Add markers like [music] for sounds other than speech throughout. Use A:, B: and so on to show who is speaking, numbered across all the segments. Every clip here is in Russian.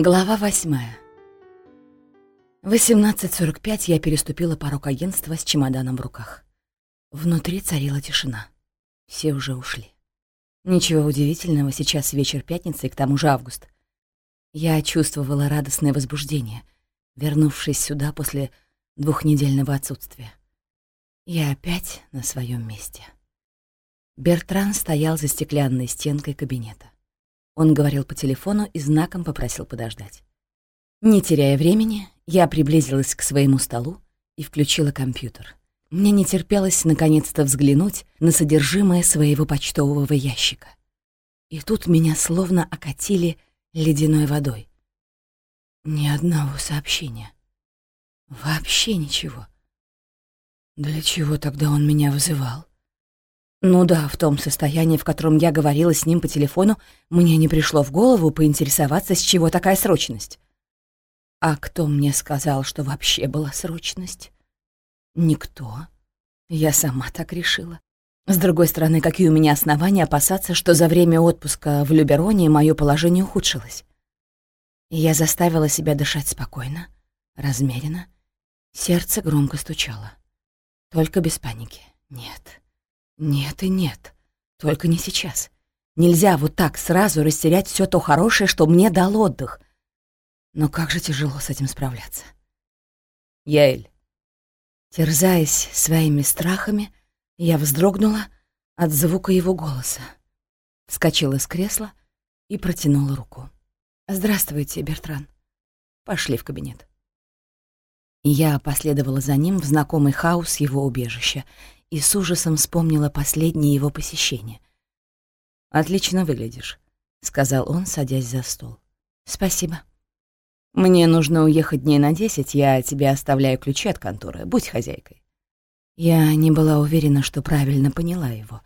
A: Глава восьмая. В 18.45 я переступила порог агентства с чемоданом в руках. Внутри царила тишина. Все уже ушли. Ничего удивительного, сейчас вечер пятницы и к тому же август. Я чувствовала радостное возбуждение, вернувшись сюда после двухнедельного отсутствия. Я опять на своем месте. Бертран стоял за стеклянной стенкой кабинета. Он говорил по телефону и знаком попросил подождать. Не теряя времени, я приблизилась к своему столу и включила компьютер. Мне не терпелось наконец-то взглянуть на содержимое своего почтового ящика. И тут меня словно окатили ледяной водой. Ни одного сообщения. Вообще ничего. Для чего тогда он меня вызывал? Ну да, в том состоянии, в котором я говорила с ним по телефону, мне не пришло в голову поинтересоваться, с чего такая срочность. А кто мне сказал, что вообще была срочность? Никто. Я сама так решила. С другой стороны, какие у меня основания опасаться, что за время отпуска в Любероне мое положение ухудшилось? Я заставила себя дышать спокойно, размеренно. Сердце громко стучало. Только без паники. Нет. Нет и нет. Только не сейчас. Нельзя вот так сразу растерять все то хорошее, что мне дал отдых. Но как же тяжело с этим справляться. Яэль. Терзаясь своими страхами, я вздрогнула от звука его голоса. Вскочила с кресла и протянула руку. «Здравствуйте, Бертран. Пошли в кабинет». Я последовала за ним в знакомый хаос его убежища и с ужасом вспомнила последнее его посещение. «Отлично выглядишь», — сказал он, садясь за стол. «Спасибо». «Мне нужно уехать дней на десять, я тебе оставляю ключи от конторы. Будь хозяйкой». Я не была уверена, что правильно поняла его.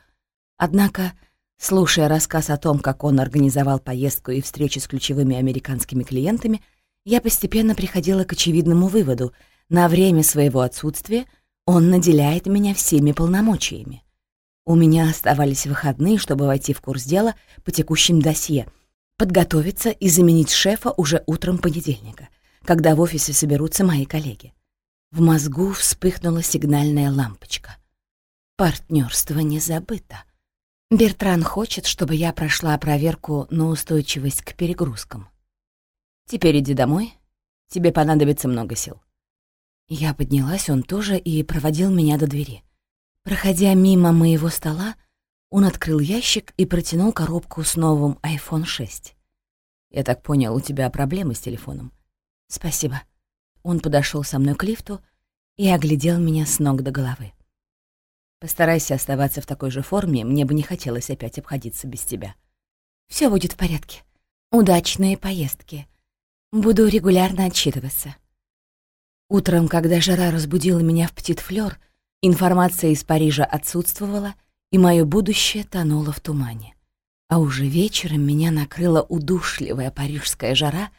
A: Однако, слушая рассказ о том, как он организовал поездку и встречи с ключевыми американскими клиентами, я постепенно приходила к очевидному выводу. На время своего отсутствия — он наделяет меня всеми полномочиями. У меня оставались выходные, чтобы войти в курс дела по текущим досье, подготовиться и заменить шефа уже утром понедельника, когда в офисе соберутся мои коллеги. В мозгу вспыхнула сигнальная лампочка. Партнерство не забыто. Бертран хочет, чтобы я прошла проверку на устойчивость к перегрузкам. Теперь иди домой, тебе понадобится много сил. Я поднялась, он тоже, и проводил меня до двери. Проходя мимо моего стола, он открыл ящик и протянул коробку с новым iPhone 6. «Я так понял, у тебя проблемы с телефоном?» «Спасибо». Он подошел со мной к лифту и оглядел меня с ног до головы. «Постарайся оставаться в такой же форме, мне бы не хотелось опять обходиться без тебя». Все будет в порядке. Удачные поездки. Буду регулярно отчитываться». Утром, когда жара разбудила меня в птит-флёр, информация из Парижа отсутствовала, и мое будущее тонуло в тумане. А уже вечером меня накрыла удушливая парижская жара,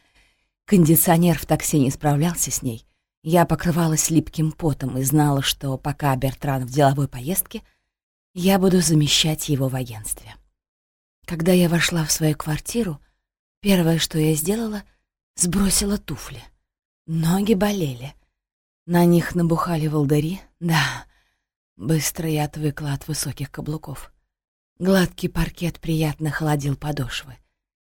A: кондиционер в такси не справлялся с ней. Я покрывалась липким потом и знала, что пока Бертран в деловой поездке, я буду замещать его в агентстве. Когда я вошла в свою квартиру, первое, что я сделала, сбросила туфли. Ноги болели — на них набухали волдыри, да. Быстро я отвыкла от высоких каблуков. Гладкий паркет приятно холодил подошвы.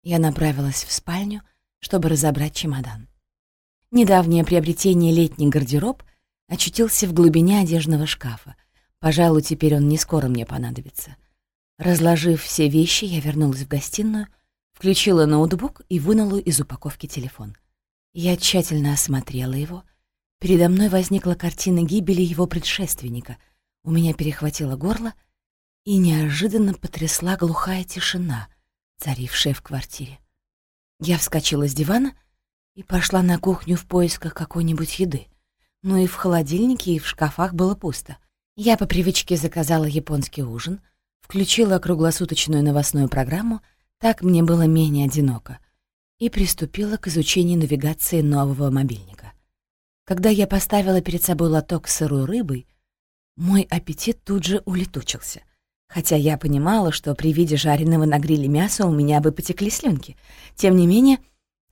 A: Я направилась в спальню, чтобы разобрать чемодан. Недавнее приобретение летний гардероб очутился в глубине одежного шкафа. Пожалуй, теперь он не скоро мне понадобится. Разложив все вещи, я вернулась в гостиную, включила ноутбук и вынула из упаковки телефон. Я тщательно осмотрела его — Передо мной возникла картина гибели его предшественника. У меня перехватило горло, и неожиданно потрясла глухая тишина, царившая в квартире. Я вскочила с дивана и пошла на кухню в поисках какой-нибудь еды. Но и в холодильнике, и в шкафах было пусто. Я по привычке заказала японский ужин, включила круглосуточную новостную программу, так мне было менее одиноко, и приступила к изучению навигации нового мобильника. Когда я поставила перед собой лоток с сырой рыбой, мой аппетит тут же улетучился. Хотя я понимала, что при виде жареного на гриле мяса у меня бы потекли слюнки. Тем не менее,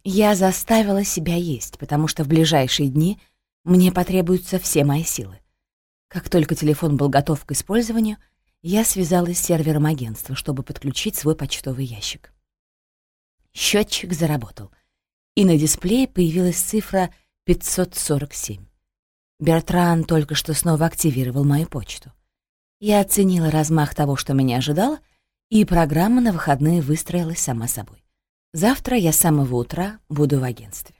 A: Я заставила себя есть, потому что в ближайшие дни мне потребуются все мои силы. Как только телефон был готов к использованию, я связалась с сервером агентства, чтобы подключить свой почтовый ящик. Счетчик заработал, и на дисплее появилась цифра 547. Бертран только что снова активировал мою почту. Я оценила размах того, что меня ожидало, и программа на выходные выстроилась сама собой. Завтра я с самого утра буду в агентстве.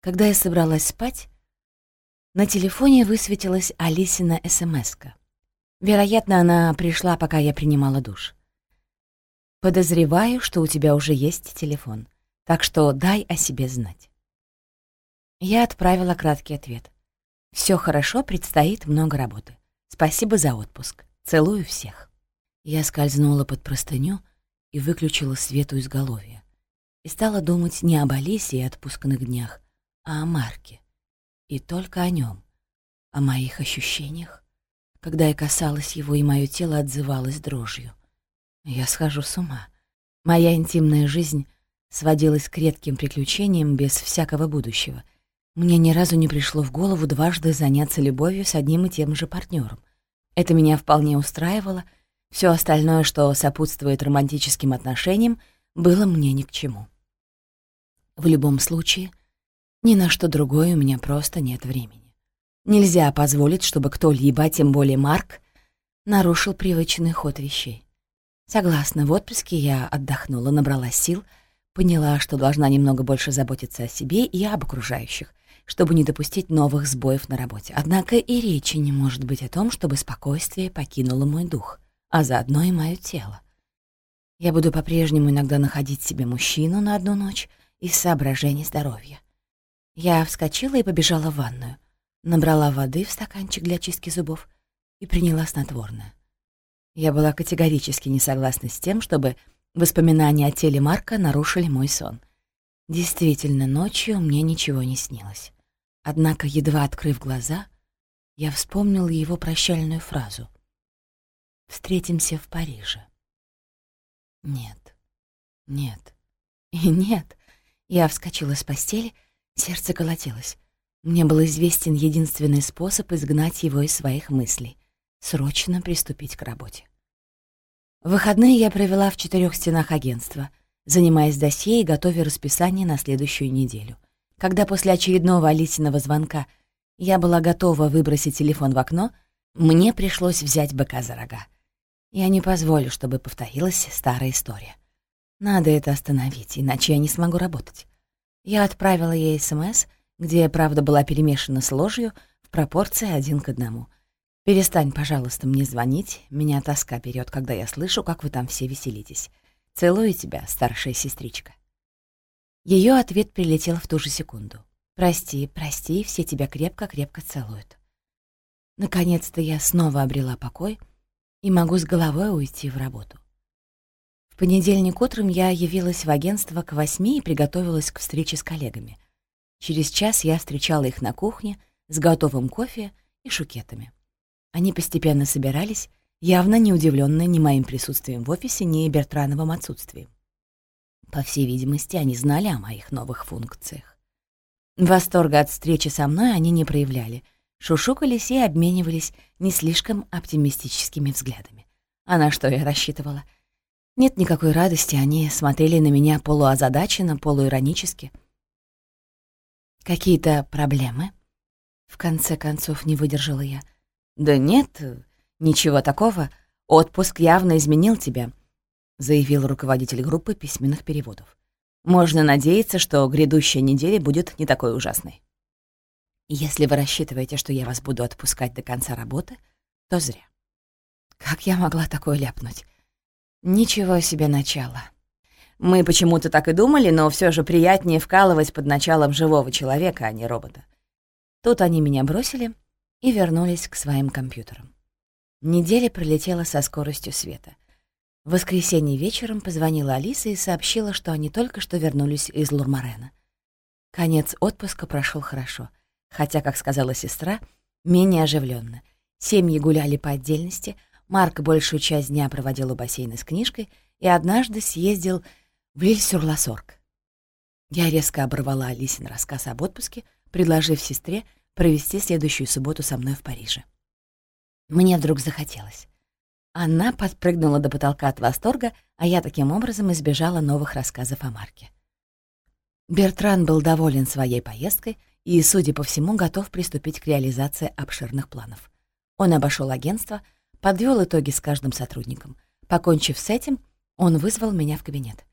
A: Когда я собралась спать, на телефоне высветилась Алисина смс -ка. Вероятно, она пришла, пока я принимала душ. «Подозреваю, что у тебя уже есть телефон, так что дай о себе знать». Я отправила краткий ответ. Все хорошо, предстоит много работы. Спасибо за отпуск. Целую всех». Я скользнула под простыню и выключила свет у изголовья и стала думать не об Алисе и отпускных днях, а о Марке. И только о нем, о моих ощущениях. Когда я касалась его, и мое тело отзывалось дрожью. Я схожу с ума. Моя интимная жизнь сводилась к редким приключениям без всякого будущего. Мне ни разу не пришло в голову дважды заняться любовью с одним и тем же партнером. Это меня вполне устраивало. Все остальное, что сопутствует романтическим отношениям, было мне ни к чему. В любом случае, ни на что другое у меня просто нет времени. Нельзя позволить, чтобы кто-либо, а тем более Марк, нарушил привычный ход вещей. Согласна, в отпуске я отдохнула, набрала сил, поняла, что должна немного больше заботиться о себе и об окружающих, чтобы не допустить новых сбоев на работе. Однако и речи не может быть о том, чтобы спокойствие покинуло мой дух, а заодно и мое тело. Я буду по-прежнему иногда находить себе мужчину на одну ночь — из соображений здоровья. Я вскочила и побежала в ванную, набрала воды в стаканчик для чистки зубов и приняла снотворное. Я была категорически не согласна с тем, чтобы воспоминания о теле Марка нарушили мой сон. Действительно, ночью мне ничего не снилось. Однако, едва открыв глаза, я вспомнила его прощальную фразу. «Встретимся в Париже». Нет, нет и нет. Я вскочила с постели, сердце колотилось. Мне был известен единственный способ изгнать его из своих мыслей — срочно приступить к работе. В выходные я провела в четырех стенах агентства, занимаясь досье и готовя расписание на следующую неделю. Когда после очередного Алисиного звонка я была готова выбросить телефон в окно, мне пришлось взять быка за рога. Я не позволю, чтобы повторилась старая история. Надо это остановить, иначе я не смогу работать. Я отправила ей СМС, где правда была перемешана с ложью в пропорции один к одному. «Перестань, пожалуйста, мне звонить. Меня тоска берет, когда я слышу, как вы там все веселитесь. Целую тебя, старшая сестричка». Ее ответ прилетел в ту же секунду. «Прости, прости, все тебя крепко-крепко целуют». Наконец-то я снова обрела покой и могу с головой уйти в работу. В понедельник утром я явилась в агентство к восьми и приготовилась к встрече с коллегами. Через час я встречала их на кухне с готовым кофе и шукетами. Они постепенно собирались, явно не удивленные ни моим присутствием в офисе, ни Бертрановым отсутствием. По всей видимости, они знали о моих новых функциях. Восторга от встречи со мной они не проявляли, шушукались и обменивались не слишком оптимистическими взглядами. А на что я рассчитывала — нет никакой радости, они смотрели на меня полуозадаченно, полуиронически. «Какие-то проблемы?» В конце концов не выдержала я. «Да нет, ничего такого. Отпуск явно изменил тебя», — заявил руководитель группы письменных переводов. «Можно надеяться, что грядущая неделя будет не такой ужасной. Если вы рассчитываете, что я вас буду отпускать до конца работы, то зря. Как я могла такое ляпнуть? Ничего себе начало. Мы почему-то так и думали, но все же приятнее вкалывать под началом живого человека, а не робота. Тут они меня бросили и вернулись к своим компьютерам. Неделя пролетела со скоростью света. В воскресенье вечером позвонила Алиса и сообщила, что они только что вернулись из Лурмарена. Конец отпуска прошел хорошо, хотя, как сказала сестра, менее оживленно. Семьи гуляли по отдельности — Марк большую часть дня проводил у бассейна с книжкой и однажды съездил в Лиль-сюр-Ласорг. Я резко оборвала Алисин рассказ об отпуске, предложив сестре провести следующую субботу со мной в Париже. Мне вдруг захотелось. Она подпрыгнула до потолка от восторга, а я таким образом избежала новых рассказов о Марке. Бертран был доволен своей поездкой и, судя по всему, готов приступить к реализации обширных планов. Он обошел агентство, подвел итоги с каждым сотрудником. Покончив с этим, он вызвал меня в кабинет.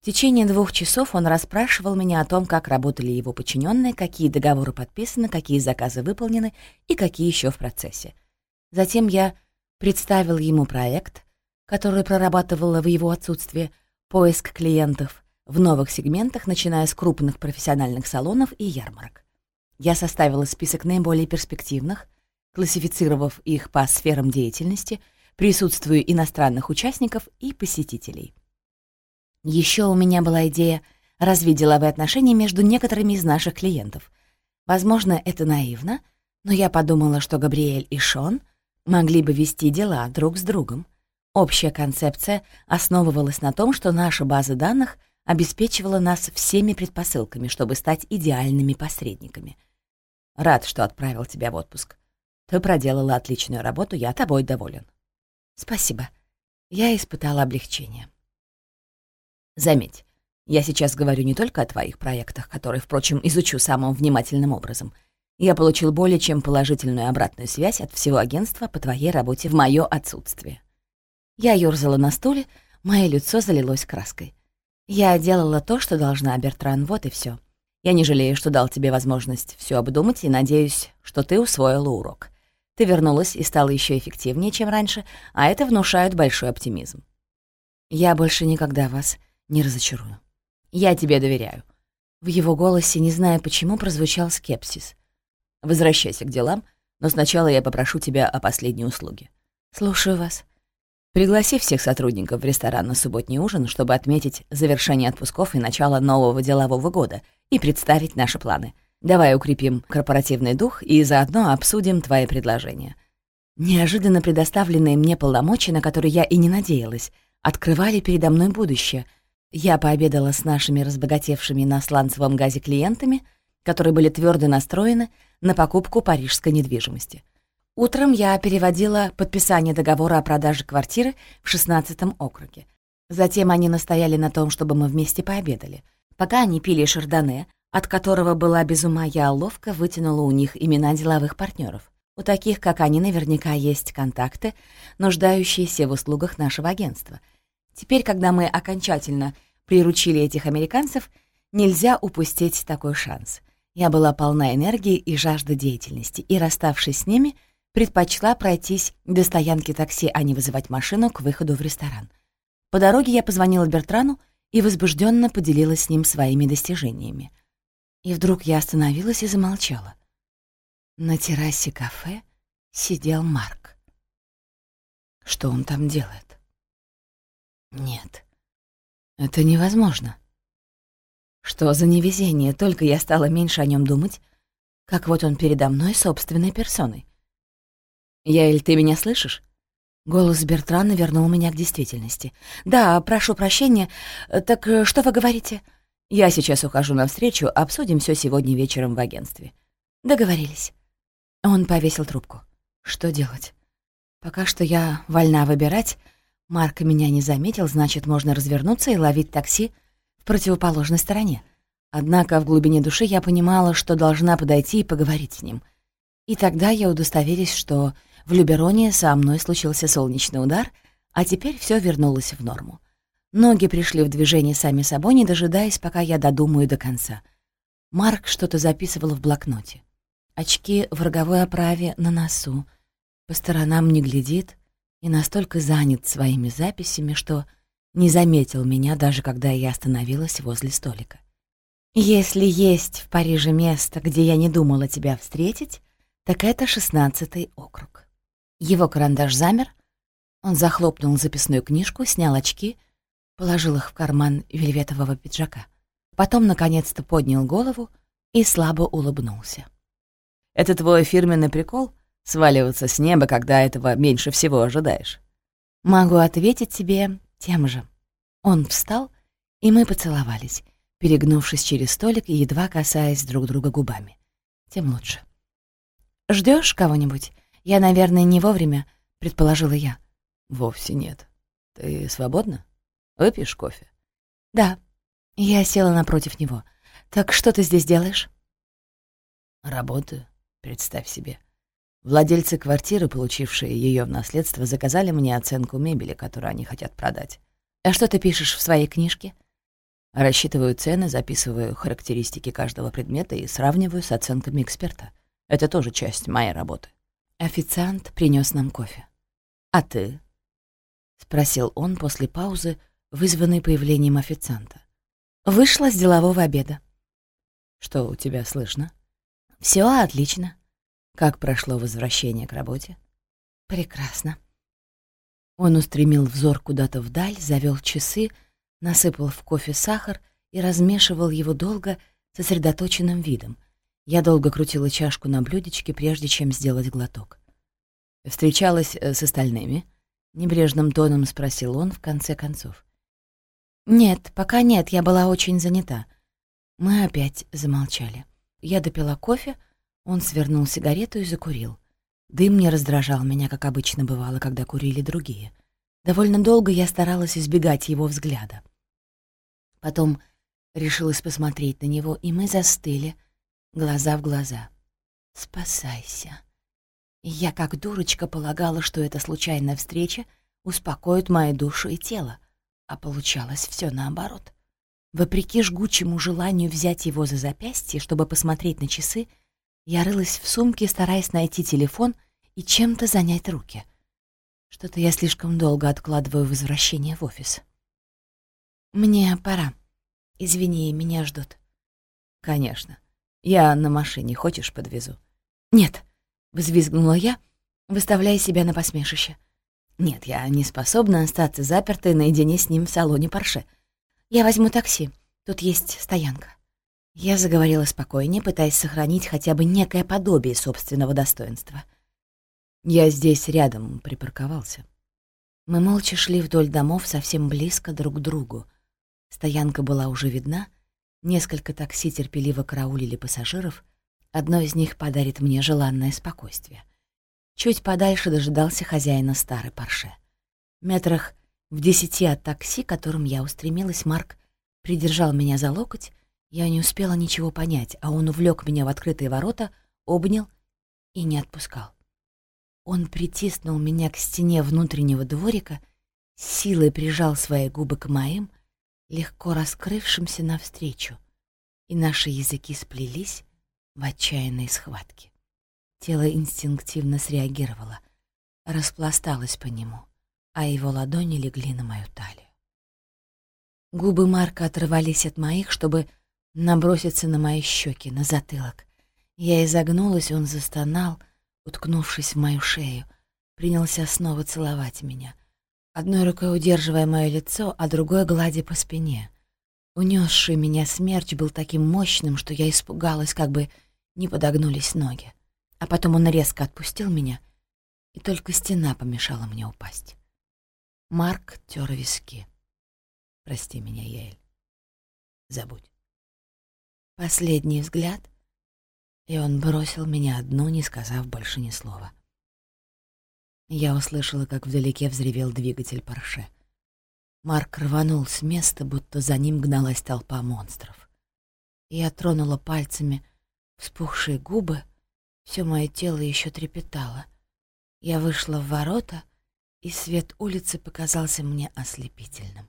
A: В течение двух часов он расспрашивал меня о том, как работали его подчиненные, какие договоры подписаны, какие заказы выполнены и какие еще в процессе. Затем я представил ему проект, который прорабатывала в его отсутствие, поиск клиентов в новых сегментах, начиная с крупных профессиональных салонов и ярмарок. Я составила список наиболее перспективных, классифицировав их по сферам деятельности, присутствию иностранных участников и посетителей. Еще у меня была идея развить деловые отношения между некоторыми из наших клиентов. Возможно, это наивно, но я подумала, что Габриэль и Шон могли бы вести дела друг с другом. Общая концепция основывалась на том, что наша база данных обеспечивала нас всеми предпосылками, чтобы стать идеальными посредниками. Рад, что отправил тебя в отпуск. Ты проделала отличную работу, я тобой доволен. Спасибо. Я испытала облегчение. Заметь, я сейчас говорю не только о твоих проектах, которые, впрочем, изучу самым внимательным образом. Я получил более чем положительную обратную связь от всего агентства по твоей работе в мое отсутствие. Я ёрзала на стуле, мое лицо залилось краской. Я делала то, что должна, Бертран, вот и все. Я не жалею, что дал тебе возможность все обдумать и надеюсь, что ты усвоила урок. Ты вернулась и стала еще эффективнее, чем раньше, а это внушает большой оптимизм. Я больше никогда вас не разочарую. Я тебе доверяю». В его голосе, не зная почему, прозвучал скепсис. «Возвращайся к делам, но сначала я попрошу тебя о последней услуге». «Слушаю вас». Пригласи всех сотрудников в ресторан на субботний ужин, чтобы отметить завершение отпусков и начало нового делового года и представить наши планы. Давай укрепим корпоративный дух и заодно обсудим твои предложения. Неожиданно предоставленные мне полномочия, на которые я и не надеялась, открывали передо мной будущее — я пообедала с нашими разбогатевшими на сланцевом газе клиентами, которые были твердо настроены на покупку парижской недвижимости. Утром я переводила подписание договора о продаже квартиры в 16 округе. Затем они настояли на том, чтобы мы вместе пообедали. Пока они пили шардоне, от которого была без ума я ловко вытянула у них имена деловых партнеров. У таких, как они, наверняка есть контакты, нуждающиеся в услугах нашего агентства — Теперь, когда мы окончательно приручили этих американцев, нельзя упустить такой шанс. Я была полна энергии и жажды деятельности, и, расставшись с ними, предпочла пройтись до стоянки такси, а не вызывать машину к выходу в ресторан. По дороге я позвонила Бертрану и возбужденно поделилась с ним своими достижениями. И вдруг я остановилась и замолчала. На террасе кафе сидел Марк. Что он там делает? Нет, это невозможно. Что за невезение, только я стала меньше о нем думать, как вот он передо мной собственной персоной. «Яэль, ты меня слышишь?» Голос Бертрана вернул меня к действительности. «Да, прошу прощения. Так э, что вы говорите?» «Я сейчас ухожу навстречу, обсудим все сегодня вечером в агентстве». «Договорились». Он повесил трубку. «Что делать?» «Пока что я вольна выбирать, Марк меня не заметил, значит, можно развернуться и ловить такси в противоположной стороне. Однако в глубине души я понимала, что должна подойти и поговорить с ним. И тогда я удостоверилась, что в Любероне со мной случился солнечный удар, а теперь все вернулось в норму. Ноги пришли в движение сами собой, не дожидаясь, пока я додумаю до конца. Марк что-то записывал в блокноте. Очки в роговой оправе на носу. По сторонам не глядит — и настолько занят своими записями, что не заметил меня, даже когда я остановилась возле столика. «Если есть в Париже место, где я не думала тебя встретить, так это шестнадцатый округ». Его карандаш замер, он захлопнул записную книжку, снял очки, положил их в карман вельветового пиджака. Потом, наконец-то, поднял голову и слабо улыбнулся. «Это твой фирменный прикол?» сваливаться с неба, когда этого меньше всего ожидаешь. Могу ответить тебе тем же. Он встал, и мы поцеловались. перегнувшись через столик и едва касаясь друг друга губами. Тем лучше. Ждешь кого-нибудь? Я, наверное, не вовремя», — предположила я.
B: «Вовсе нет. Ты свободна? Выпьешь кофе?»
A: «Да». Я села напротив него. «Так что ты здесь делаешь?»
B: «Работаю, представь себе. Владельцы квартиры, получившие ее в наследство, заказали мне оценку мебели, которую они хотят продать.
A: А что ты пишешь в своей книжке?»
B: Рассчитываю цены, записываю характеристики каждого предмета и сравниваю с оценками эксперта. Это тоже часть моей работы.
A: Официант принес нам кофе. «А ты?» — спросил он после паузы, вызванной появлением официанта. Вышла с делового обеда.
B: «Что у тебя слышно?»
A: Все отлично.
B: Как прошло возвращение к работе?»
A: «Прекрасно». Он устремил взор куда-то вдаль, завел часы, насыпал в кофе сахар и размешивал его долго, сосредоточенным видом. Я долго крутила чашку на блюдечке, прежде чем сделать глоток.
B: «Встречалась э, с остальными?» — небрежным тоном спросил он в конце концов.
A: «Нет, пока нет, я была очень занята». Мы опять замолчали. Я допила кофе, он свернул сигарету и закурил. Дым не раздражал меня, как обычно бывало, когда курили другие. Довольно долго я старалась избегать его взгляда. Потом решилась посмотреть на него, и мы застыли, глаза в глаза. «Спасайся». Я, как дурочка, полагала, что эта случайная встреча успокоит мою душу и тело, а получалось все наоборот. Вопреки жгучему желанию взять его за запястье, чтобы посмотреть на часы, я рылась в сумке, стараясь найти телефон и чем-то занять руки. Что-то я слишком долго откладываю возвращение в офис. «Мне пора. Извини, меня ждут».
B: «Конечно. Я на машине. Хочешь, подвезу?»
A: «Нет», Взвизгнула я, выставляя себя на посмешище. Нет, я не способна остаться запертой наедине с ним в салоне Порше. Я возьму такси, тут есть стоянка. Я заговорила спокойнее, пытаясь сохранить хотя бы некое подобие собственного достоинства.
B: Я здесь рядом припарковался.
A: Мы молча шли вдоль домов совсем близко друг к другу. Стоянка была уже видна, несколько такси терпеливо караулили пассажиров — Одно из них подарит мне желанное спокойствие. Чуть подальше дожидался хозяина старой Порше. Метрах в десяти от такси, которым я устремилась, Марк придержал меня за локоть. Я не успела ничего понять, а он увлек меня в открытые ворота, обнял и не отпускал. Он притиснул меня к стене внутреннего дворика, силой прижал свои губы к моим, легко раскрывшимся навстречу, и наши языки сплелись, в отчаянной схватке. Тело инстинктивно среагировало, распласталось по нему, а его ладони легли на мою талию. Губы Марка отрывались от моих, чтобы наброситься на мои щеки, на затылок. Я изогнулась, он застонал, уткнувшись в мою шею, принялся снова целовать меня, одной рукой удерживая мое лицо, а другой гладя по спине. Унесший меня смерч был таким мощным, что я испугалась, как бы не подогнулись ноги. А потом он резко отпустил меня, и только стена помешала мне упасть. Марк тер виски. «Прости меня, Яэль. Забудь». Последний взгляд, и он бросил меня одну, не сказав больше ни слова. Я услышала, как вдалеке взревел двигатель Порше. Марк рванул с места, будто за ним гналась толпа монстров. Я тронула пальцами вспухшие губы, все мое тело еще трепетало. Я вышла в ворота, и свет улицы показался мне ослепительным.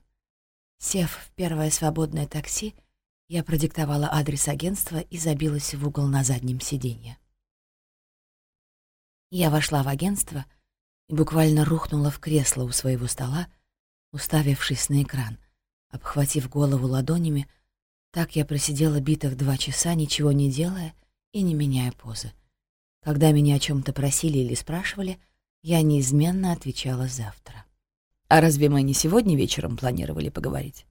A: Сев в первое свободное такси, я продиктовала адрес агентства и забилась в угол на заднем сиденье. Я вошла в агентство и буквально рухнула в кресло у своего стола, уставившись на экран, обхватив голову ладонями, так я просидела битых два часа, ничего не делая и не меняя позы. Когда меня о чем то просили или спрашивали, я неизменно отвечала «завтра».
B: «А разве мы не сегодня вечером планировали поговорить?»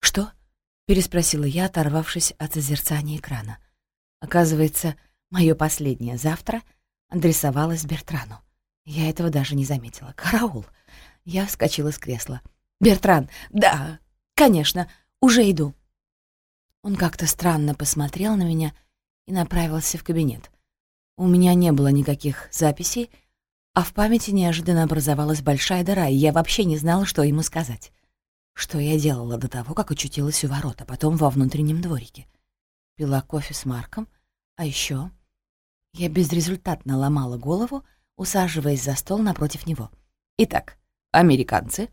A: «Что?» — переспросила я, оторвавшись от созерцания экрана. Оказывается, мое последнее «завтра» адресовалось Бертрану. Я этого даже не заметила. «Караул!» Я вскочила с кресла. «Бертран! Да, конечно, уже иду!» Он как-то странно посмотрел на меня и направился в кабинет. У меня не было никаких записей, а в памяти неожиданно образовалась большая дыра, и я вообще не знала, что ему сказать. Что я делала до того, как очутилась у ворот, а потом во внутреннем дворике? Пила кофе с Марком, а еще я безрезультатно ломала голову, усаживаясь за стол напротив него. Итак, американцы.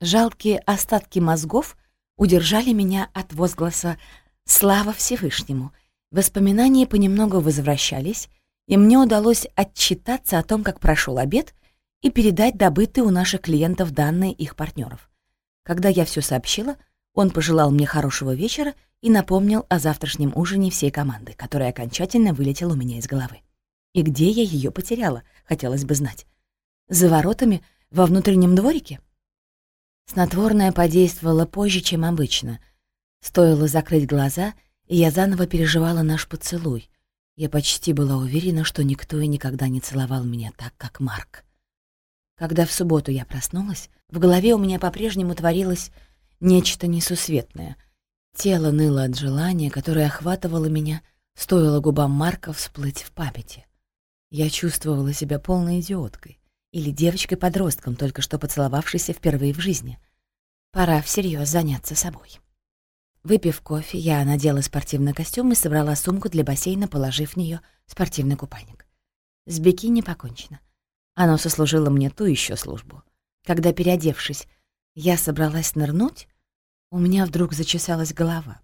A: Жалкие остатки мозгов удержали меня от возгласа «Слава Всевышнему!». Воспоминания понемногу возвращались, и мне удалось отчитаться о том, как прошел обед, и передать добытые у наших клиентов данные их партнеров. Когда я все сообщила, он пожелал мне хорошего вечера и напомнил о завтрашнем ужине всей команды, которая окончательно вылетела у меня из головы. И где я ее потеряла, хотелось бы знать. За воротами, во внутреннем дворике? Снотворное подействовало позже, чем обычно. Стоило закрыть глаза, и я заново переживала наш поцелуй. Я почти была уверена, что никто и никогда не целовал меня так, как Марк. Когда в субботу я проснулась, в голове у меня по-прежнему творилось нечто несусветное. Тело ныло от желания, которое охватывало меня, стоило губам Марка всплыть в памяти. Я чувствовала себя полной идиоткой или девочкой-подростком, только что поцеловавшейся впервые в жизни. Пора всерьез заняться собой. Выпив кофе, я надела спортивный костюм и собрала сумку для бассейна, положив в нее спортивный купальник. С бикини покончено. Оно сослужило мне ту еще службу. Когда, переодевшись, я собралась нырнуть, у меня вдруг зачесалась голова.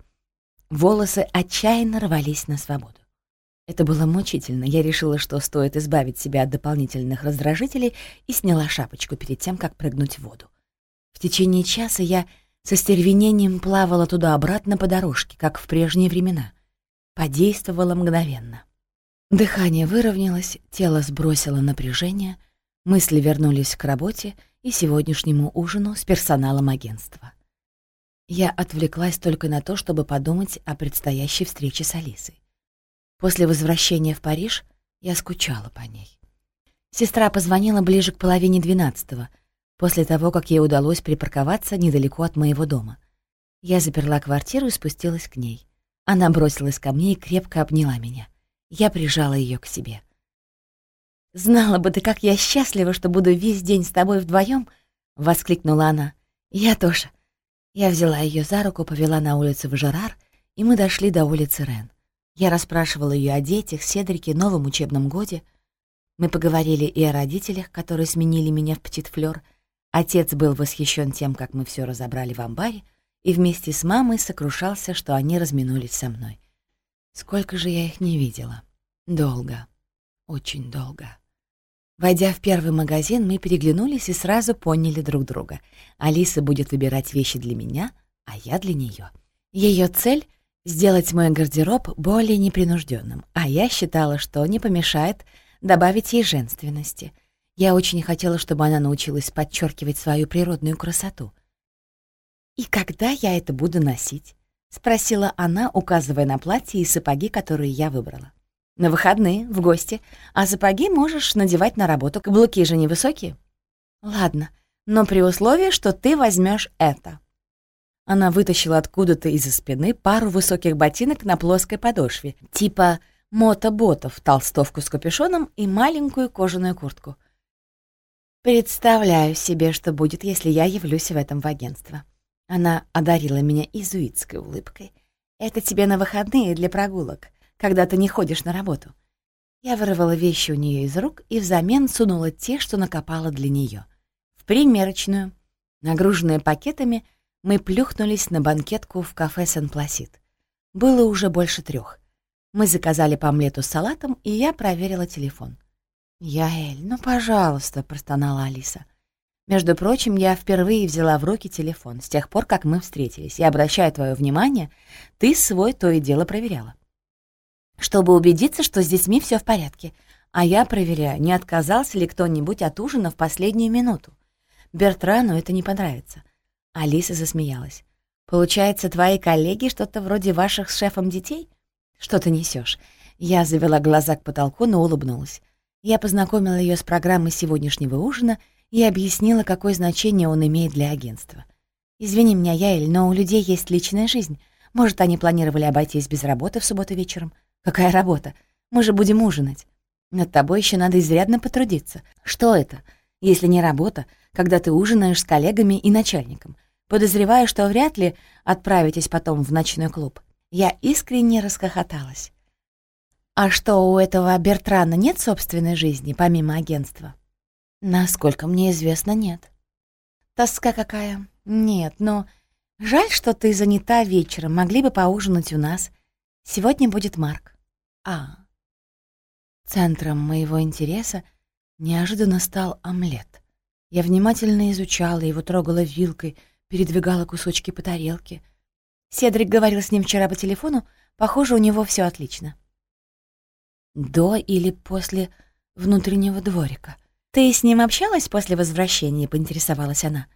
A: Волосы отчаянно рвались на свободу. Это было мучительно. Я решила, что стоит избавить себя от дополнительных раздражителей и сняла шапочку перед тем, как прыгнуть в воду. В течение часа я со стервенением плавала туда-обратно по дорожке, как в прежние времена. Подействовала мгновенно. Дыхание выровнялось, тело сбросило напряжение, мысли вернулись к работе и сегодняшнему ужину с персоналом агентства. Я отвлеклась только на то, чтобы подумать о предстоящей встрече с Алисой. После возвращения в Париж я скучала по ней. Сестра позвонила ближе к половине двенадцатого, после того, как ей удалось припарковаться недалеко от моего дома. Я заперла квартиру и спустилась к ней. Она бросилась ко мне и крепко обняла меня. Я прижала ее к себе. «Знала бы ты, как я счастлива, что буду весь день с тобой вдвоем, воскликнула она. «Я тоже». Я взяла ее за руку, повела на улицу в Жерар, и мы дошли до улицы Рен. Я расспрашивала ее о детях, Седрике, новом учебном годе. Мы поговорили и о родителях, которые сменили меня в Птитфлёр. Отец был восхищен тем, как мы все разобрали в амбаре, и вместе с мамой сокрушался, что они разминулись со мной. Сколько же я их не видела. Долго. Очень долго. Войдя в первый магазин, мы переглянулись и сразу поняли друг друга. Алиса будет выбирать вещи для меня, а я для нее. Ее цель — сделать мой гардероб более непринужденным, а я считала, что не помешает добавить ей женственности. Я очень хотела, чтобы она научилась подчеркивать свою природную красоту. «И когда я это буду носить?» — спросила она, указывая на платье и сапоги, которые я выбрала. «На выходные, в гости, а сапоги можешь надевать на работу, каблуки же невысокие». «Ладно, но при условии, что ты возьмешь это». Она вытащила откуда-то из-за спины пару высоких ботинок на плоской подошве, типа мотоботов, толстовку с капюшоном и маленькую кожаную куртку. Представляю себе, что будет, если я явлюсь в этом в агентство. Она одарила меня изуитской улыбкой. Это тебе на выходные для прогулок, когда ты не ходишь на работу. Я вырвала вещи у нее из рук и взамен сунула те, что накопала для нее, в примерочную. Нагруженная пакетами — мы плюхнулись на банкетку в кафе Сен-Пласид. Было уже больше трех. Мы заказали по омлету с салатом, и я проверила телефон. «Яэль, ну, пожалуйста», — простонала Алиса. «Между прочим, я впервые взяла в руки телефон с тех пор, как мы встретились, и, обращая твое внимание, ты свой то и дело проверяла. Чтобы убедиться, что с детьми все в порядке, а я проверяю, не отказался ли кто-нибудь от ужина в последнюю минуту. Бертрану это не понравится. Алиса засмеялась. «Получается, твои коллеги что-то вроде ваших с шефом детей? Что ты несешь? Я завела глаза к потолку, но улыбнулась. Я познакомила ее с программой сегодняшнего ужина и объяснила, какое значение он имеет для агентства. «Извини меня, Яэль, но у людей есть личная жизнь. Может, они планировали обойтись без работы в субботу вечером? Какая работа? Мы же будем ужинать. Над тобой еще надо изрядно потрудиться. Что это, если не работа, когда ты ужинаешь с коллегами и начальником? Подозреваю, что вряд ли отправитесь потом в ночной клуб. Я искренне расхохоталась. А что, у этого Бертрана нет собственной жизни, помимо агентства? Насколько мне известно, нет. Тоска какая. Нет, но жаль, что ты занята вечером. Могли бы поужинать у нас. Сегодня будет Марк. А. Центром моего интереса неожиданно стал омлет. Я внимательно изучала его, трогала вилкой, передвигала кусочки по тарелке. Седрик говорил с ним вчера по телефону, похоже, у него все отлично. До или после внутреннего дворика. «Ты с ним общалась после возвращения?» — поинтересовалась она.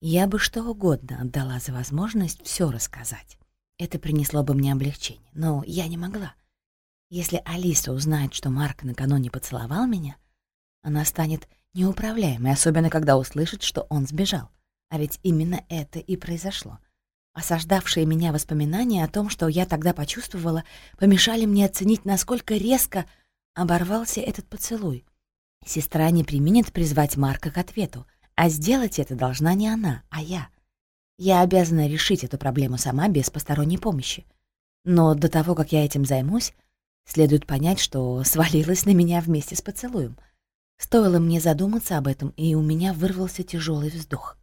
A: Я бы что угодно отдала за возможность все рассказать. Это принесло бы мне облегчение, но я не могла. Если Алиса узнает, что Марк накануне поцеловал меня, она станет неуправляемой, особенно когда услышит, что он сбежал. А ведь именно это и произошло — Осаждавшие меня воспоминания о том, что я тогда почувствовала, помешали мне оценить, насколько резко оборвался этот поцелуй. Сестра не применит призвать Марка к ответу, а сделать это должна не она, а я. Я обязана решить эту проблему сама без посторонней помощи. Но до того, как я этим займусь, следует понять, что [laughs] свалилась на меня вместе с поцелуем. Стоило мне задуматься об этом, и у меня вырвался тяжелый вздох.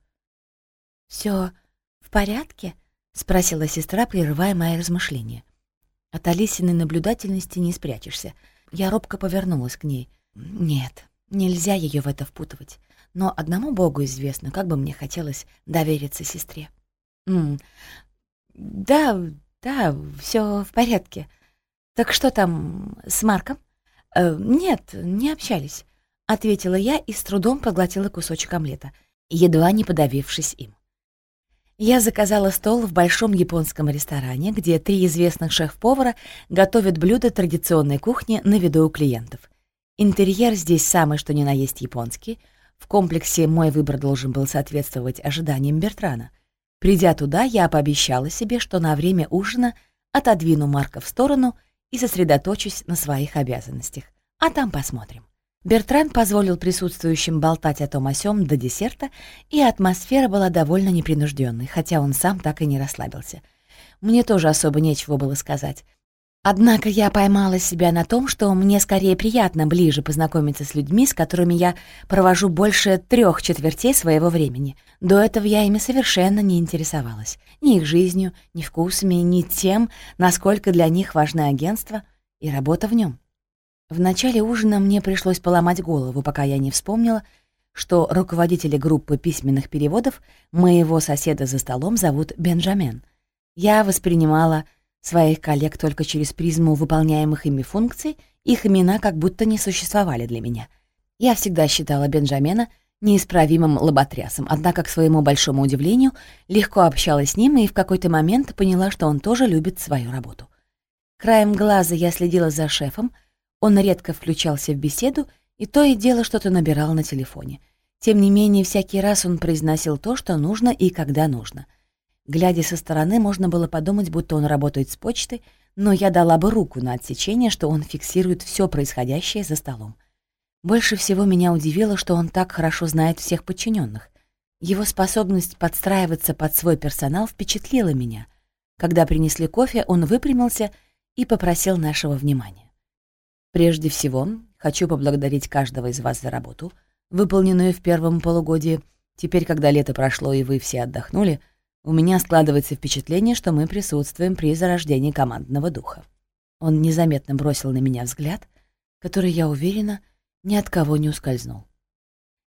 A: Все в порядке?» — спросила сестра, прерывая мои размышления. От Алисиной наблюдательности не спрячешься. Я робко повернулась к ней. «Нет, нельзя ее в это впутывать. Но одному Богу известно, как бы мне хотелось довериться сестре». «М -м, «Да, да, все в порядке. Так что там с Марком?» э, «Нет, не общались», — ответила я и с трудом проглотила кусочек омлета, едва не подавившись им. Я заказала стол в большом японском ресторане, где три известных шеф-повара готовят блюда традиционной кухни на виду у клиентов. Интерьер здесь самый что ни на есть японский. В комплексе мой выбор должен был соответствовать ожиданиям Бертрана. Придя туда, я пообещала себе, что на время ужина отодвину Марка в сторону и сосредоточусь на своих обязанностях. А там посмотрим. Бертран позволил присутствующим болтать о том о сём до десерта, и атмосфера была довольно непринужденной, хотя он сам так и не расслабился. Мне тоже особо нечего было сказать. Однако я поймала себя на том, что мне скорее приятно ближе познакомиться с людьми, с которыми я провожу больше трех четвертей своего времени. До этого я ими совершенно не интересовалась. Ни их жизнью, ни вкусами, ни тем, насколько для них важно агентство и работа в нем. В начале ужина мне пришлось поломать голову, пока я не вспомнила, что руководители группы письменных переводов моего соседа за столом зовут Бенджамен. Я воспринимала своих коллег только через призму выполняемых ими функций, их имена как будто не существовали для меня. Я всегда считала Бенджамена неисправимым лоботрясом, однако, к своему большому удивлению, легко общалась с ним и в какой-то момент поняла, что он тоже любит свою работу. Краем глаза я следила за шефом — он редко включался в беседу и то и дело что-то набирал на телефоне. Тем не менее, всякий раз он произносил то, что нужно и когда нужно. Глядя со стороны, можно было подумать, будто он работает с почтой, но я дала бы руку на отсечение, что он фиксирует все происходящее за столом. Больше всего меня удивило, что он так хорошо знает всех подчиненных. Его способность подстраиваться под свой персонал впечатлила меня. Когда принесли кофе, он выпрямился и попросил нашего внимания. Прежде всего, хочу поблагодарить каждого из вас за работу, выполненную в первом полугодии. Теперь, когда лето прошло и вы все отдохнули, у меня складывается впечатление, что мы присутствуем при зарождении командного духа. Он незаметно бросил на меня взгляд, который, я уверена, ни от кого не ускользнул.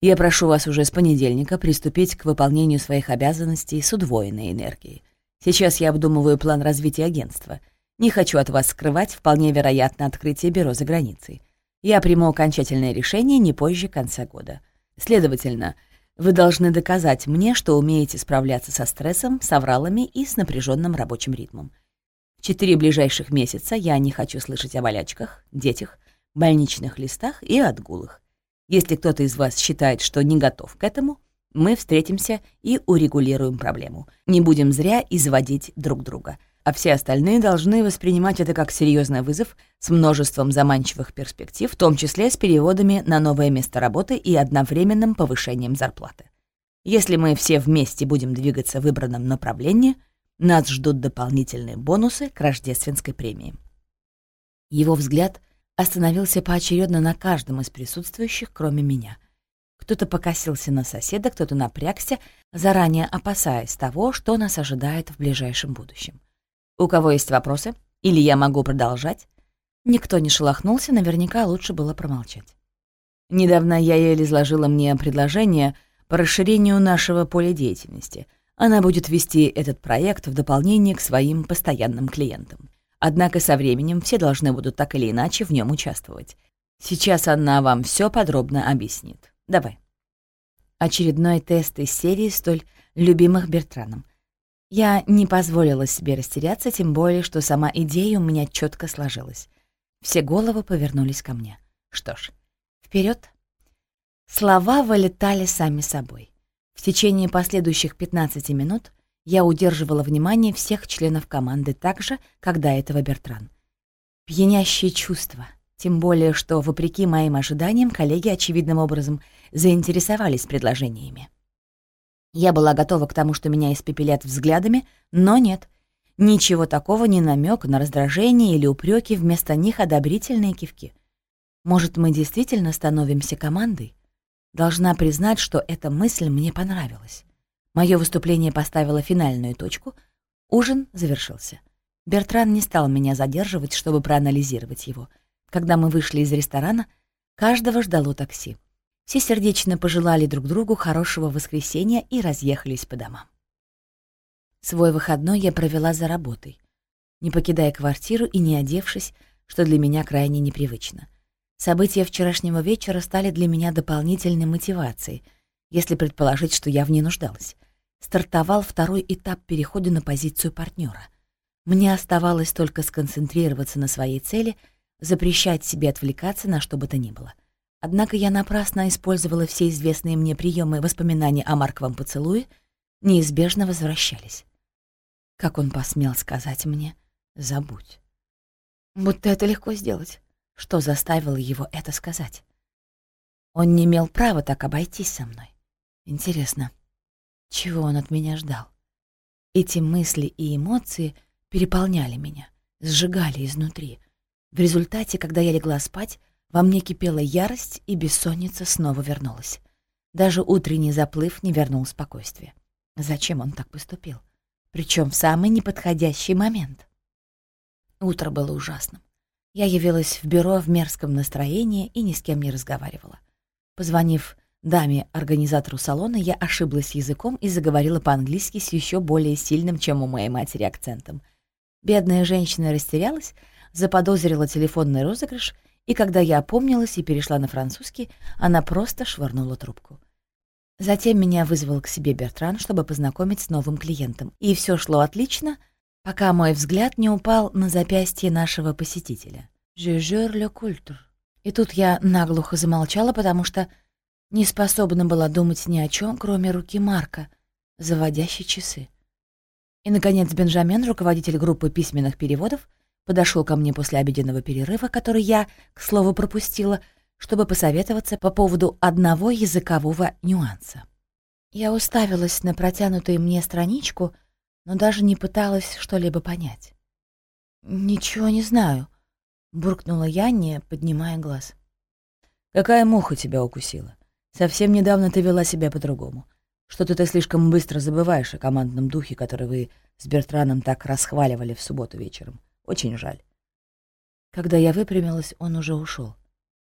A: Я прошу вас уже с понедельника приступить к выполнению своих обязанностей с удвоенной энергией. Сейчас я обдумываю план развития агентства — не хочу от вас скрывать вполне вероятно открытие бюро за границей. Я приму окончательное решение не позже конца года. Следовательно, вы должны доказать мне, что умеете справляться со стрессом, с авралами и с напряженным рабочим ритмом. В четыре ближайших месяца я не хочу слышать о болячках, детях, больничных листах и отгулах. Если кто-то из вас считает, что не готов к этому, мы встретимся и урегулируем проблему. Не будем зря изводить друг друга —
B: а все остальные должны воспринимать это как серьезный вызов с множеством заманчивых перспектив, в том числе с переводами на новое место работы и одновременным повышением зарплаты. Если мы все вместе будем двигаться в выбранном направлении, нас ждут дополнительные бонусы к рождественской премии. Его взгляд остановился поочередно на каждом из присутствующих, кроме меня. Кто-то покосился на соседа, кто-то напрягся, заранее опасаясь того, что нас ожидает в ближайшем будущем. У кого есть вопросы? Или я могу продолжать? Никто не шелохнулся, наверняка лучше было промолчать. Недавно я еле изложила мне предложение по расширению нашего поля деятельности. Она будет вести этот проект в дополнение к своим постоянным клиентам. Однако со временем все должны будут так или иначе в нем участвовать. Сейчас она вам все подробно объяснит. Давай. Очередной тест из серии столь любимых Бертраном. Я не позволила себе растеряться, тем более, что сама идея у меня четко сложилась. Все головы повернулись ко мне. Что ж, вперед. Слова вылетали сами собой. В течение последующих 15 минут я удерживала внимание всех членов команды так же, как до этого Бертран. Пьянящие чувства, тем более, что, вопреки моим ожиданиям, коллеги очевидным образом заинтересовались предложениями. Я была готова к тому, что меня испепелят взглядами, но нет. Ничего такого, ни намек на раздражение или упреки, вместо них одобрительные кивки. Может, мы действительно становимся командой? Должна признать, что эта мысль мне понравилась. Мое выступление поставило финальную точку. Ужин завершился. Бертран не стал меня задерживать, чтобы проанализировать его. Когда мы вышли из ресторана, каждого ждало такси. Все сердечно пожелали друг другу хорошего воскресенья и разъехались по домам. Свой выходной я провела за работой, не покидая квартиру и не одевшись, что для меня крайне непривычно. События вчерашнего вечера стали для меня дополнительной мотивацией, если предположить, что я в ней нуждалась. Стартовал второй этап перехода на позицию партнера. Мне оставалось только сконцентрироваться на своей цели, запрещать себе отвлекаться на что бы то ни было — Однако я напрасно использовала все известные мне приемы воспоминания о Марковом поцелуе, неизбежно возвращались. Как он посмел сказать мне «забудь». Будто это легко сделать. Что заставило его это сказать? Он не имел права так обойтись со мной. Интересно, чего он от меня ждал? Эти мысли и эмоции переполняли меня, сжигали изнутри. В результате, когда я легла спать, во мне кипела ярость, и бессонница снова вернулась. Даже утренний заплыв не вернул спокойствия. Зачем он так поступил? Причем в самый неподходящий момент. Утро было ужасным. Я явилась в бюро в мерзком настроении и ни с кем не разговаривала. Позвонив даме-организатору салона, я ошиблась языком и заговорила по-английски с еще более сильным, чем у моей матери, акцентом. Бедная женщина растерялась, заподозрила телефонный розыгрыш — и когда я опомнилась и перешла на французский, она просто швырнула трубку. Затем меня вызвал к себе Бертран, чтобы познакомить с новым клиентом. И все шло отлично, пока мой взгляд не упал на запястье нашего посетителя. «Жежер ле культур». И тут я наглухо замолчала, потому что не способна была думать ни о чем, кроме руки Марка, заводящей часы. И, наконец, Бенджамен, руководитель группы письменных переводов, подошел ко мне после обеденного перерыва, который я, к слову, пропустила, чтобы посоветоваться по поводу одного языкового нюанса. Я уставилась на протянутую мне страничку, но даже не пыталась что-либо понять. «Ничего не знаю», — буркнула я, не поднимая глаз. «Какая муха тебя укусила? Совсем недавно ты вела себя по-другому. Что-то ты слишком быстро забываешь о командном духе, который вы с Бертраном так расхваливали в субботу вечером. Очень жаль.
A: Когда я выпрямилась, он уже ушел.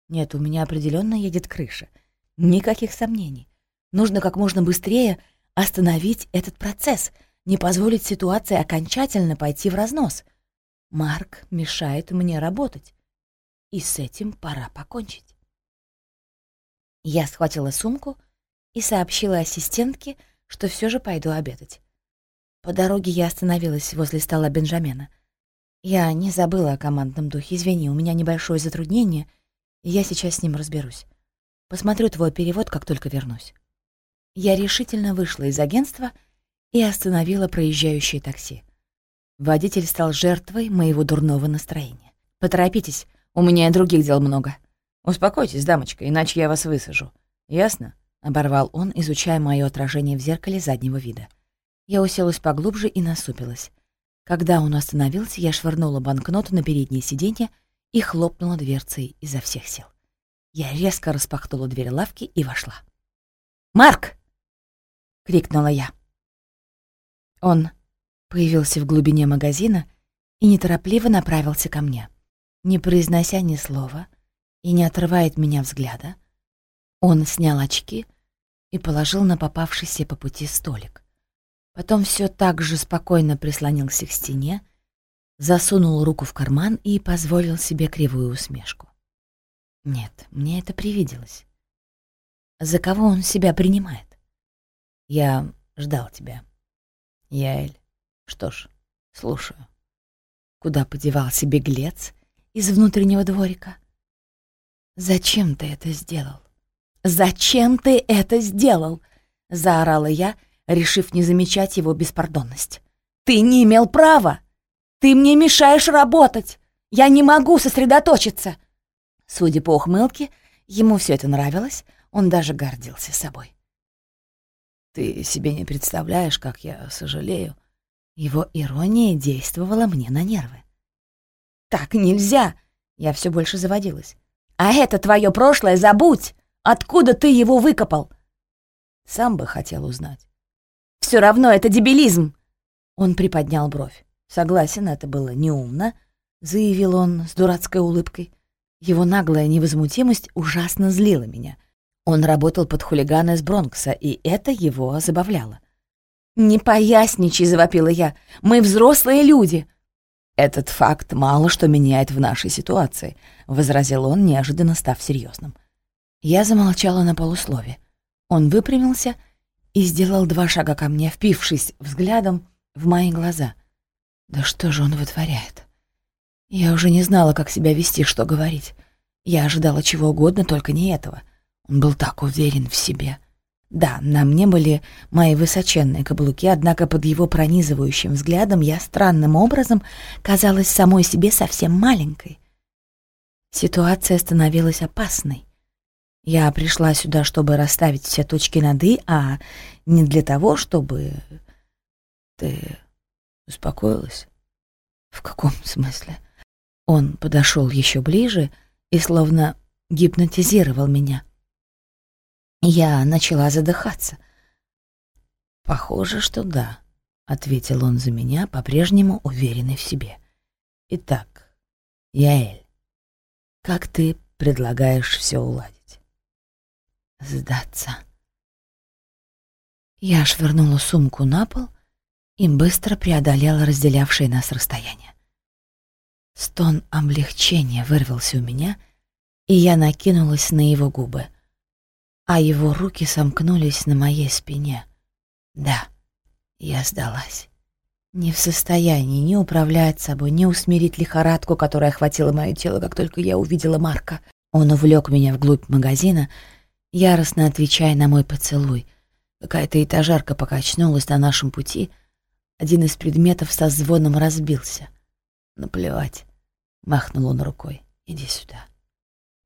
A: Нет, у меня определенно едет крыша. Никаких сомнений. Нужно как можно быстрее остановить этот процесс, не позволить ситуации окончательно пойти в разнос. Марк мешает мне работать. И с этим пора покончить. Я схватила сумку и сообщила ассистентке, что все же пойду обедать. По дороге я остановилась возле стола Бенджамина. Я не забыла о командном духе. Извини, у меня небольшое затруднение, я сейчас с ним разберусь. Посмотрю твой перевод, как только вернусь. Я решительно вышла из агентства и остановила проезжающее такси.
B: Водитель стал жертвой моего дурного настроения. «Поторопитесь, у меня и других дел много». «Успокойтесь, дамочка, иначе я вас высажу. Ясно?» — оборвал он, изучая мое отражение в зеркале заднего вида. Я уселась поглубже и насупилась. Когда он остановился, я швырнула банкноту на переднее сиденье и хлопнула дверцей изо всех сил. Я резко распахнула дверь лавки и вошла. «Марк!» — крикнула я. Он появился в глубине магазина и неторопливо направился ко мне. Не произнося ни слова и не отрывая от меня взгляда, он снял очки и положил на попавшийся по пути столик. Потом все так же спокойно прислонился к стене, засунул руку в карман и позволил себе кривую усмешку. Нет, мне это привиделось. За кого он себя принимает? Я ждал тебя. Яэль. Что ж, слушаю. Куда подевался беглец из внутреннего дворика? Зачем ты это сделал? Зачем ты это сделал? Заорала я, решив не замечать его беспардонность. Ты не имел права! Ты мне мешаешь работать! Я не могу сосредоточиться!» Судя по ухмылке, ему все это нравилось, он даже гордился собой. «Ты себе не представляешь, как я сожалею». Его ирония действовала мне на нервы. «Так нельзя!» Я все больше заводилась. «А это твое прошлое забудь! Откуда ты его выкопал?» Сам бы хотел узнать. «Все равно это дебилизм!» Он приподнял бровь. Согласен, это было неумно, заявил он с дурацкой улыбкой. Его наглая невозмутимость ужасно злила меня. Он работал под хулигана из Бронкса, и это его забавляло. «Не поясничай», — завопила я, — «мы взрослые люди». «Этот факт мало что меняет в нашей ситуации», — возразил он, неожиданно став серьезным. Я замолчала на полуслове. Он выпрямился и сделал два шага ко мне, впившись взглядом в мои глаза. Да что же он вытворяет? Я уже не знала, как себя вести, что говорить. Я ожидала чего угодно, только не этого. Он был так уверен в себе. Да, на мне были мои высоченные каблуки, однако под его пронизывающим взглядом я странным образом казалась самой себе совсем маленькой. Ситуация становилась опасной. Я пришла сюда, чтобы расставить все точки над «и», а не для того, чтобы... Ты Успокоилась? В каком смысле? Он подошел еще ближе и словно гипнотизировал меня. Я начала задыхаться. «Похоже, что да», — ответил он за меня, по-прежнему уверенный в себе. «Итак, Яэль, как ты предлагаешь все уладить?» «Сдаться». Я швырнула сумку на пол и быстро преодолела разделявшее нас расстояние. Стон облегчения вырвался у меня, и я накинулась на его губы, а его руки сомкнулись на моей спине. Да, я сдалась. Не в состоянии ни управлять собой, ни усмирить лихорадку, которая охватила мое тело, как только я увидела Марка. Он увлек меня вглубь магазина, яростно отвечая на мой поцелуй. Какая-то этажарка покачнулась на нашем пути — один из предметов со звоном разбился. Наплевать. Махнул он рукой. Иди сюда.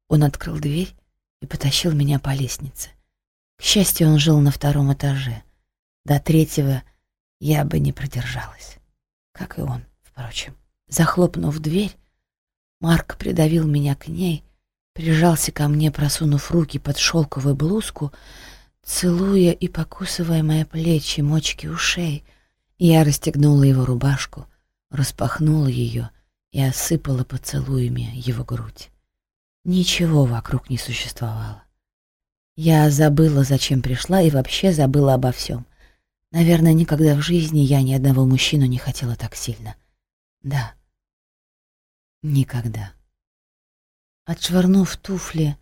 B: Он открыл дверь и потащил меня по лестнице. К счастью, он жил на втором этаже. До третьего я бы не продержалась. Как и он, впрочем. Захлопнув дверь, Марк придавил меня к ней, прижался ко мне, просунув руки под шелковую блузку, целуя и покусывая мои плечи, мочки ушей, я расстегнула его рубашку, распахнула ее и осыпала поцелуями его грудь. Ничего вокруг не существовало. Я забыла, зачем пришла, и вообще забыла обо всем. Наверное, никогда в жизни я ни одного мужчину не хотела так сильно. Да, никогда. Отшвырнув туфли,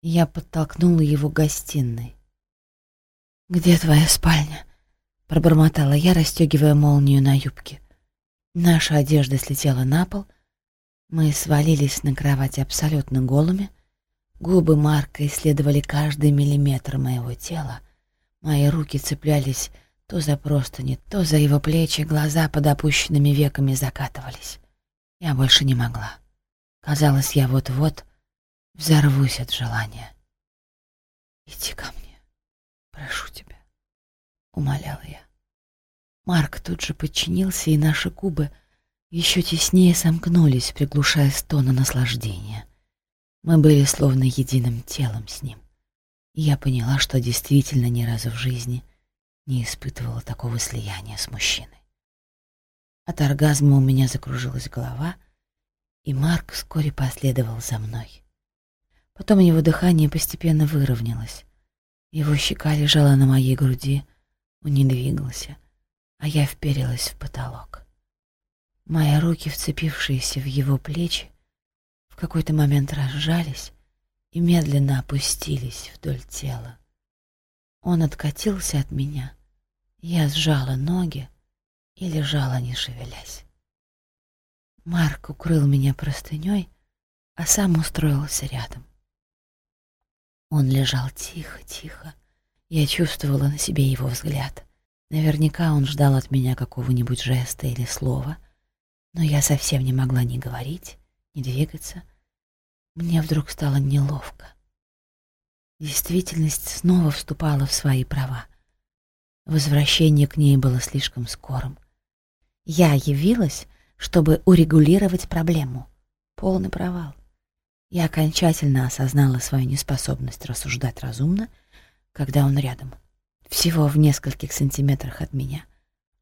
B: я подтолкнула его к гостиной. «Где твоя спальня?» Пробормотала я, расстегивая молнию на юбке. Наша одежда слетела на пол. Мы свалились на кровать абсолютно голыми. Губы Марка исследовали каждый миллиметр моего тела. Мои руки цеплялись
A: то за простыни, то за его плечи, глаза под опущенными веками закатывались. Я больше не могла. Казалось, я вот-вот взорвусь от желания. «Иди ко мне, прошу тебя», — умоляла я. Марк тут же подчинился, и наши кубы еще теснее сомкнулись, приглушая стоны наслаждения. Мы были словно единым телом с ним. И я поняла, что действительно ни разу в жизни не испытывала такого слияния с мужчиной. От оргазма у меня закружилась голова, и Марк вскоре последовал за мной. Потом его дыхание постепенно выровнялось. Его щека лежала на моей груди, он не двигался, а я вперилась в потолок. Мои руки, вцепившиеся в его плечи, в какой-то момент разжались и медленно опустились вдоль тела. Он откатился от меня, я сжала ноги и лежала, не шевелясь. Марк укрыл меня простыней, а сам устроился рядом. Он лежал тихо-тихо. Я чувствовала на себе его взгляд. Наверняка он ждал от меня какого-нибудь жеста или слова, но я совсем не могла ни говорить, ни двигаться. Мне вдруг стало неловко. Действительность снова вступала в свои права. Возвращение к ней было слишком скорым. Я явилась, чтобы урегулировать проблему. Полный провал. Я окончательно осознала свою неспособность рассуждать разумно, когда он рядом, всего в нескольких сантиметрах от меня,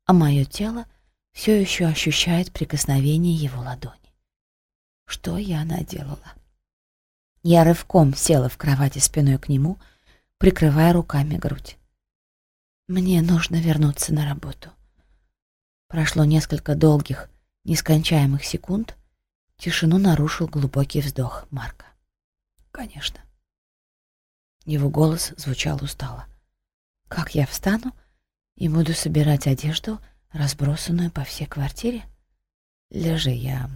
A: а мое тело все еще ощущает прикосновение его ладони. Что я наделала? Я рывком села в кровати спиной к нему, прикрывая руками грудь. Мне нужно вернуться на работу. Прошло несколько долгих, нескончаемых секунд, Тишину нарушил глубокий вздох Марка. «Конечно». Его голос звучал устало. «Как я встану и буду собирать одежду, разбросанную по всей квартире? Лежи, я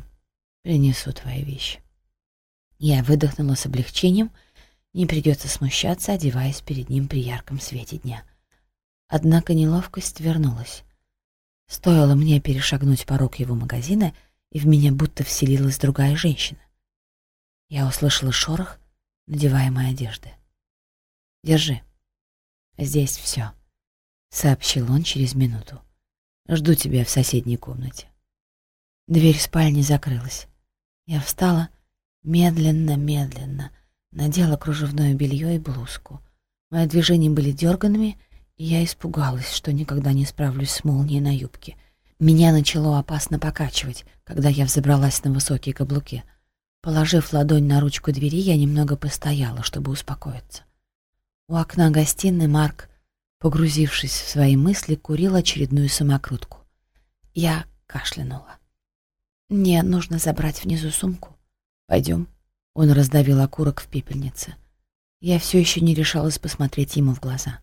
A: принесу твои вещи». Я выдохнула с облегчением, не придется смущаться, одеваясь перед ним при ярком свете дня. Однако неловкость вернулась. Стоило мне перешагнуть порог его магазина — и в меня будто вселилась другая женщина. Я услышала шорох надеваемой одежды. «Держи. Здесь все», — сообщил он через минуту. «Жду тебя в соседней комнате». Дверь спальни закрылась. Я встала медленно-медленно, надела кружевное белье и блузку. Мои движения были дерганными, я испугалась, что никогда не справлюсь с молнией на юбке. Меня начало опасно покачивать, когда я взобралась на высокие каблуки. Положив ладонь на ручку двери, я немного постояла, чтобы успокоиться. У окна гостиной Марк, погрузившись в свои мысли, курил очередную самокрутку. Я кашлянула. «Мне нужно забрать внизу сумку. Пойдем». Он раздавил окурок в пепельнице. Я все еще не решалась посмотреть ему в глаза.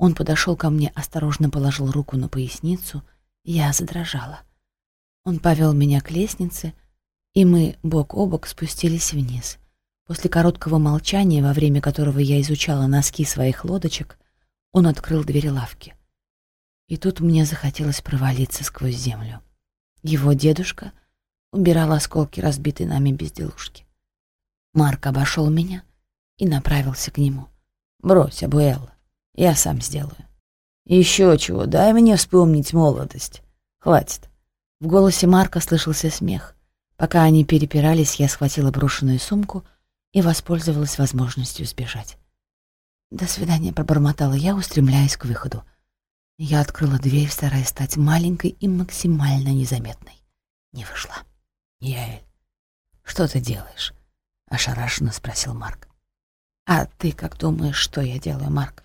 A: Он подошел ко мне, осторожно положил руку на поясницу — я задрожала. Он повел меня к лестнице, и мы бок о бок спустились вниз. После короткого молчания, во время которого я изучала носки своих лодочек, он открыл дверь лавки. И тут мне захотелось провалиться сквозь землю. Его дедушка убирал осколки разбитой нами безделушки. Марк обошел меня и направился к нему. «Брось, Абуэлла, я сам сделаю». Еще чего, дай мне вспомнить молодость. Хватит. В голосе Марка слышался смех. Пока они перепирались, я схватила брошенную сумку и воспользовалась возможностью сбежать. «До свидания», — пробормотала я, устремляясь к выходу. Я открыла дверь, стараясь стать маленькой и максимально незаметной. Не вышла. «Яэль, что ты делаешь?» — ошарашенно спросил Марк. «А ты как думаешь, что я делаю, Марк?»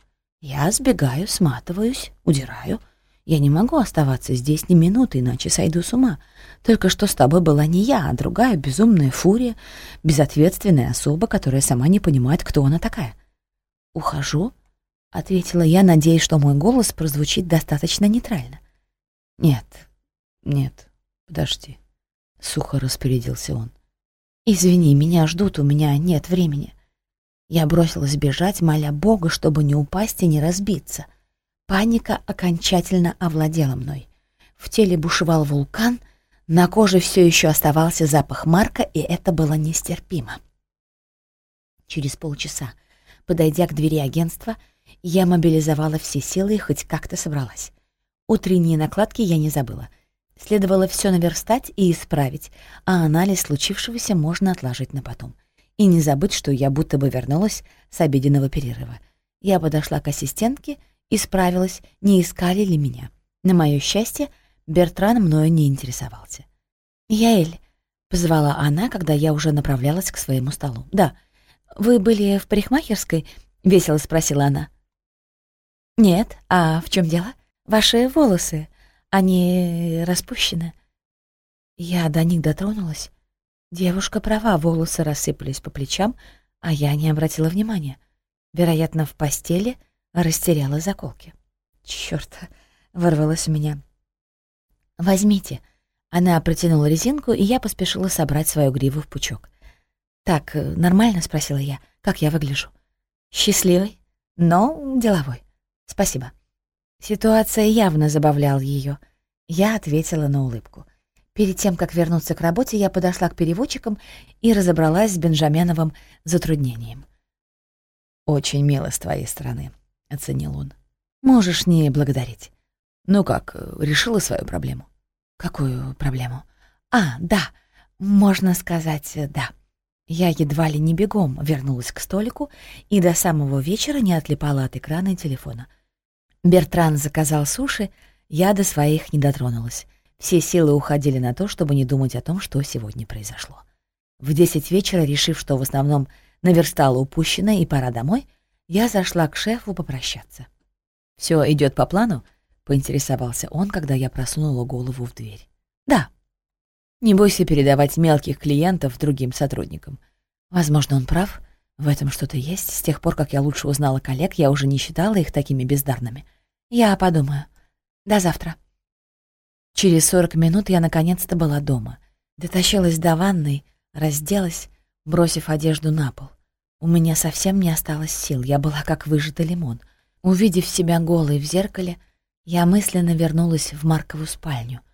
A: Я сбегаю, сматываюсь, удираю. Я не могу оставаться здесь ни минуты, иначе сойду с ума. Только что с тобой была не я, а другая безумная фурия, безответственная особа, которая сама не понимает, кто она такая. «Ухожу», — ответила я, надеясь, что мой голос прозвучит достаточно нейтрально. «Нет, нет, подожди», — сухо распорядился он. «Извини, меня ждут, у меня нет времени». Я бросилась бежать, моля Бога, чтобы не упасть и не разбиться.
B: Паника окончательно овладела мной. В теле бушевал вулкан, на коже все еще оставался запах Марка, и это было нестерпимо. Через полчаса, подойдя к двери агентства, я мобилизовала все силы и хоть как-то собралась. Утренние накладки я не забыла. Следовало все наверстать и исправить, а анализ случившегося можно отложить на потом. И не забыть, что я будто бы вернулась с обеденного перерыва. Я подошла к ассистентке и справилась, не искали ли меня. На мое счастье, Бертран мною не интересовался. «Яэль», — позвала она, когда я уже направлялась к своему столу. «Да, вы были в парикмахерской?» — весело спросила она. «Нет, а в чем дело? Ваши волосы, они распущены». Я до них дотронулась. Девушка права, волосы рассыпались по плечам, а я не обратила внимания. Вероятно, в постели растеряла заколки. Чёрт, вырвалось у меня. «Возьмите». Она протянула резинку, и я поспешила собрать свою гриву в пучок. «Так, э, нормально?» — спросила я. «Как я выгляжу?» «Счастливый, но деловой. Спасибо». Ситуация явно забавляла ее. Я ответила на улыбку. Перед тем, как вернуться к работе, я подошла к переводчикам и разобралась с Бенджаменовым затруднением. «Очень мило с твоей стороны», — оценил он. «Можешь не благодарить. Ну как, решила свою проблему?» «Какую проблему?» «А, да, можно сказать, да». Я едва ли не бегом вернулась к столику и до самого вечера не отлипала от экрана и телефона. Бертран заказал суши, я до своих не дотронулась. Все силы уходили на то, чтобы не думать о том, что сегодня произошло. В десять вечера, решив, что в основном наверстала упущенное и пора домой, я зашла к шефу попрощаться. Все идет по плану?» — поинтересовался он, когда я просунула голову в дверь. «Да», не бойся передавать мелких клиентов другим сотрудникам. Возможно, он прав. В этом что-то есть. С тех пор, как я лучше узнала коллег, я уже не считала их такими бездарными. Я подумаю. До завтра. Через сорок минут я наконец-то была дома. Дотащилась до ванной, разделась, бросив одежду на пол. У меня совсем не осталось сил, я была как выжатый лимон. Увидев себя голой в зеркале, я мысленно вернулась в Маркову спальню —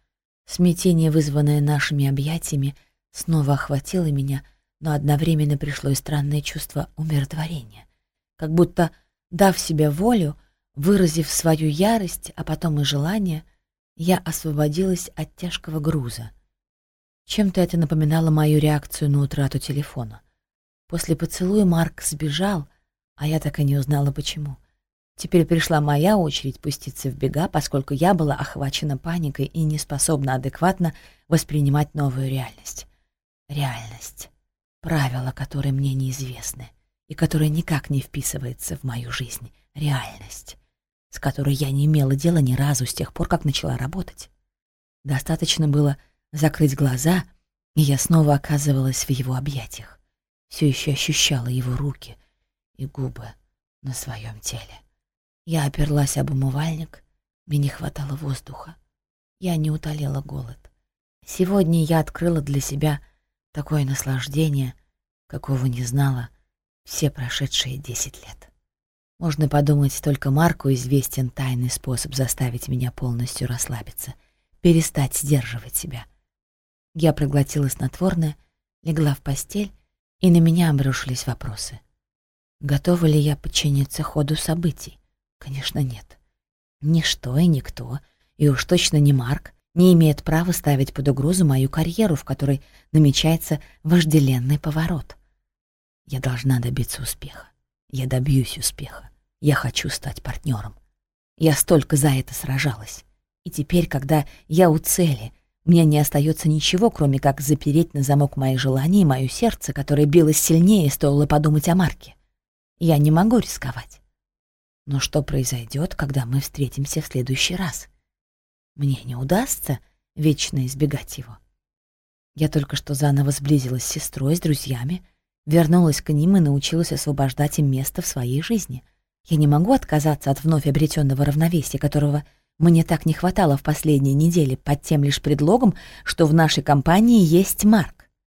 B: Смятение, вызванное нашими объятиями, снова охватило меня, но одновременно пришло и странное чувство умиротворения. Как будто, дав себе волю, выразив свою ярость, а потом и желание, я освободилась от тяжкого груза. Чем-то это напоминало мою реакцию на утрату телефона. После поцелуя Марк сбежал, а я так и не узнала, почему. Теперь пришла моя очередь пуститься в бега, поскольку я была охвачена паникой и не способна адекватно воспринимать новую реальность. Реальность. Правила, которые мне неизвестны и которая никак не вписывается в мою жизнь. Реальность, с которой я не имела дела ни разу с тех пор, как начала работать. Достаточно было закрыть глаза, и я снова оказывалась в его объятиях. Все еще ощущала его руки и губы на своем теле. Я оперлась об умывальник, мне не хватало воздуха. Я не утолила голод. Сегодня я открыла для себя такое наслаждение, какого не знала все прошедшие десять лет. Можно подумать, только Марку известен тайный способ заставить меня полностью расслабиться, перестать сдерживать себя. Я проглотила снотворное, легла в постель, и на меня обрушились вопросы. Готова ли я подчиниться ходу событий? Конечно, нет. Ничто и никто, и уж точно не Марк, не имеет права ставить под угрозу мою карьеру, в которой намечается вожделенный поворот. Я должна добиться успеха. Я добьюсь успеха. Я хочу стать партнером. Я столько за это сражалась. И теперь, когда я у цели, мне не остается ничего, кроме как запереть на замок мои желания и мое сердце, которое билось сильнее, стоило подумать о Марке. Я не могу рисковать. Но что произойдет, когда мы встретимся в следующий раз? Мне не удастся вечно избегать его. Я только что заново сблизилась с сестрой, с друзьями, вернулась к ним и научилась освобождать им место в своей жизни. Я не могу отказаться от вновь обретенного равновесия, которого мне так не хватало в последние недели под тем лишь предлогом, что в нашей компании есть Марк.